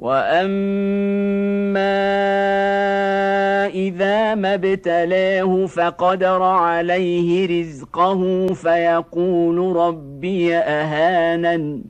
واما اذا ما ابتلاه فقدر عليه رزقه فيقول ربي اهانن